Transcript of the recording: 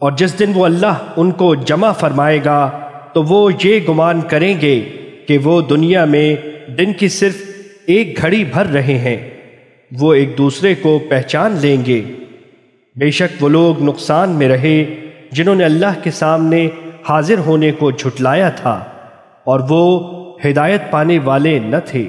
اور جس دن وہ اللہ ان کو جمع فرمائے گا، تو وہ یہ گمان کریں گے کہ وہ دنیا میں دن کی صرف ایک گھڑی بھر رہے ہیں۔ وہ ایک دوسرے کو پہچان لیں گے۔ بے شک وہ لوگ نقصان میں رہے جنہوں نے اللہ کے سامنے حاضر ہونے کو جھٹلایا تھا، اور وہ ہدایت پانے والے نہ تھے۔